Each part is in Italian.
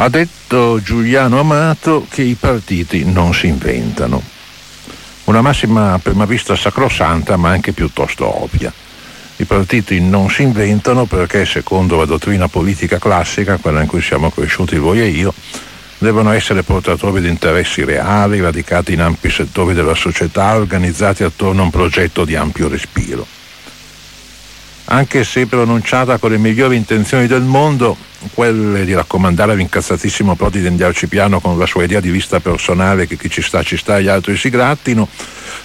Ha detto Giuliano Amato che i partiti non si inventano. Una massima a prima vista sacrosanta ma anche piuttosto ovvia. I partiti non si inventano perché, secondo la dottrina politica classica, quella in cui siamo cresciuti voi e io, devono essere portatori di interessi reali, radicati in ampi settori della società, organizzati attorno a un progetto di ampio respiro anche se pronunciata con le migliori intenzioni del mondo, quelle di raccomandare all'incazzatissimo Prodi di andarci piano con la sua idea di vista personale che chi ci sta ci sta e gli altri si grattino,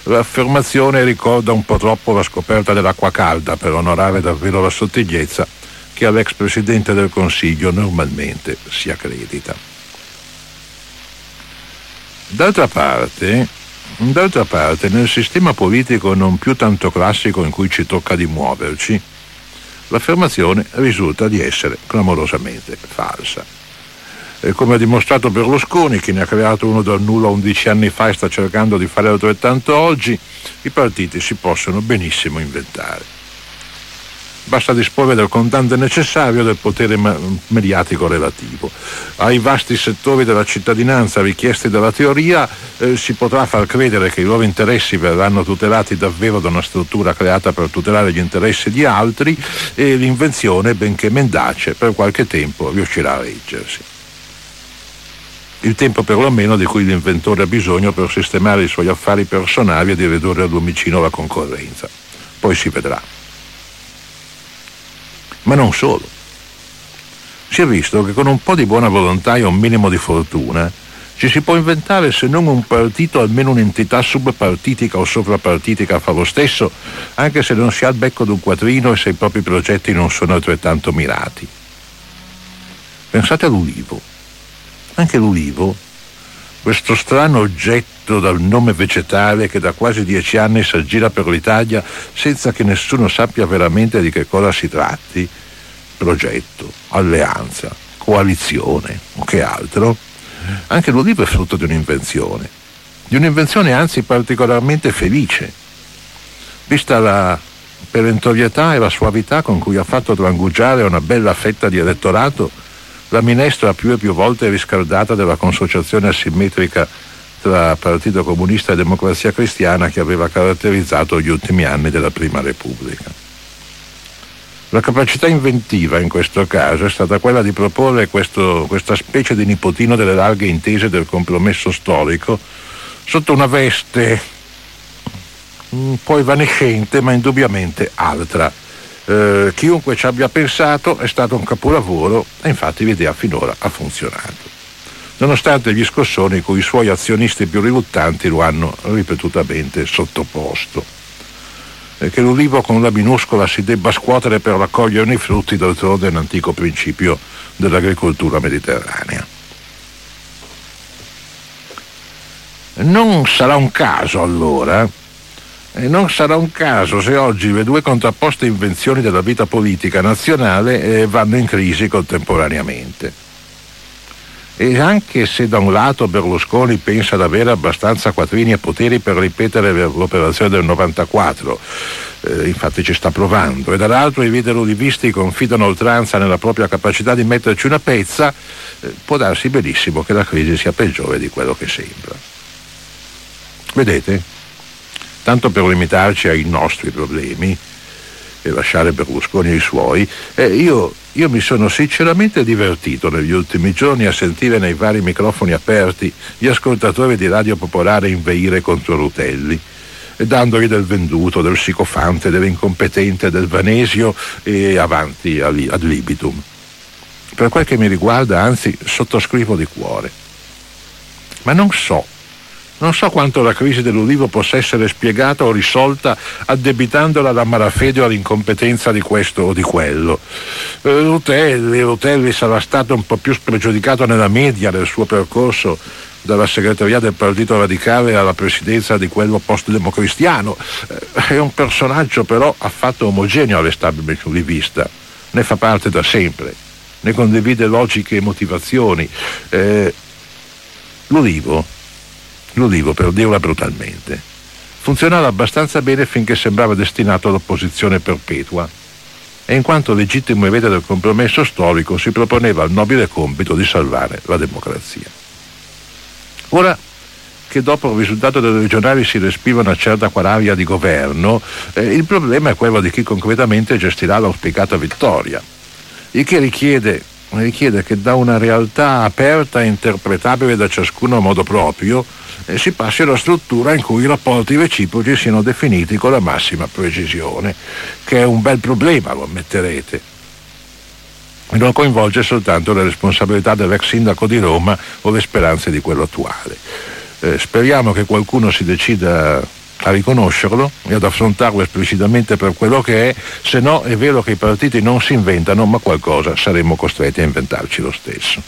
l'affermazione ricorda un po' troppo la scoperta dell'acqua calda per onorare davvero la sottigliezza che all'ex Presidente del Consiglio normalmente si accredita. D'altra parte, d'altra parte, nel sistema politico non più tanto classico in cui ci tocca di muoverci, l'affermazione risulta di essere clamorosamente falsa. E come ha dimostrato Berlusconi, che ne ha creato uno dal nulla 11 anni fa e sta cercando di fare altrettanto oggi, i partiti si possono benissimo inventare basta disporre del contante necessario del potere mediatico relativo. Ai vasti settori della cittadinanza richiesti dalla teoria eh, si potrà far credere che i loro interessi verranno tutelati davvero da una struttura creata per tutelare gli interessi di altri e l'invenzione, benché mendace, per qualche tempo riuscirà a reggersi. Il tempo perlomeno di cui l'inventore ha bisogno per sistemare i suoi affari personali e di ridurre al lumicino la concorrenza. Poi si vedrà ma non solo. Si è visto che con un po' di buona volontà e un minimo di fortuna ci si può inventare se non un partito almeno un'entità subpartitica o sovrapartitica fa lo stesso, anche se non si ha il becco d'un quadrino e se i propri progetti non sono altrettanto mirati. Pensate all'ulivo. Anche l'ulivo, questo strano oggetto dal nome vegetale che da quasi dieci anni si aggira per l'Italia senza che nessuno sappia veramente di che cosa si tratti, progetto, alleanza, coalizione o che altro, anche l'ulivo è frutto di un'invenzione, di un'invenzione anzi particolarmente felice, vista la perentorietà e la suavità con cui ha fatto trangugiare una bella fetta di elettorato la minestra più e più volte riscaldata della consociazione asimmetrica tra Partito Comunista e Democrazia Cristiana che aveva caratterizzato gli ultimi anni della Prima Repubblica. La capacità inventiva in questo caso è stata quella di proporre questo, questa specie di nipotino delle larghe intese del compromesso storico sotto una veste un po' evanescente ma indubbiamente altra. Eh, chiunque ci abbia pensato è stato un capolavoro e infatti l'idea finora ha funzionato nonostante gli scossoni cui i suoi azionisti più riluttanti lo hanno ripetutamente sottoposto. E che l'ulivo con la minuscola si debba scuotere per raccogliere i frutti d'altronde è un antico principio dell'agricoltura mediterranea. Non sarà un caso allora, e non sarà un caso se oggi le due contrapposte invenzioni della vita politica nazionale eh, vanno in crisi contemporaneamente. E anche se da un lato Berlusconi pensa di avere abbastanza quattrini e poteri per ripetere l'operazione del 94, eh, infatti ci sta provando, e dall'altro i videoludivisti confidano oltranza nella propria capacità di metterci una pezza, eh, può darsi benissimo che la crisi sia peggiore di quello che sembra. Vedete? Tanto per limitarci ai nostri problemi e lasciare Berlusconi ai suoi, eh, io io mi sono sinceramente divertito negli ultimi giorni a sentire nei vari microfoni aperti gli ascoltatori di Radio Popolare inveire contro Rutelli, dandogli del venduto, del psicofante, dell'incompetente, del vanesio e avanti ad libitum. Per quel che mi riguarda, anzi, sottoscrivo di cuore. Ma non so non so quanto la crisi dell'ulivo possa essere spiegata o risolta addebitandola alla malafede o all'incompetenza di questo o di quello. Eh, Rutelli, Rutelli sarà stato un po' più spregiudicato nella media del suo percorso dalla segreteria del Partito Radicale alla presidenza di quello post-democristiano. Eh, è un personaggio però affatto omogeneo all'establishment ulivista, ne fa parte da sempre, ne condivide logiche e motivazioni. Eh, L'Ulivo lo dico per dirla brutalmente, funzionava abbastanza bene finché sembrava destinato all'opposizione perpetua. e in quanto legittimo erede del compromesso storico si proponeva il nobile compito di salvare la democrazia. Ora che dopo il risultato delle regionali si respira una certa quararia di governo, eh, il problema è quello di chi concretamente gestirà l'auspicata vittoria, il che richiede, richiede che da una realtà aperta e interpretabile da ciascuno a modo proprio eh, si passi alla struttura in cui i rapporti reciproci siano definiti con la massima precisione, che è un bel problema, lo ammetterete non coinvolge soltanto le responsabilità dell'ex sindaco di Roma o le speranze di quello attuale. Eh, speriamo che qualcuno si decida a riconoscerlo e ad affrontarlo esplicitamente per quello che è, se no è vero che i partiti non si inventano, ma qualcosa saremmo costretti a inventarci lo stesso.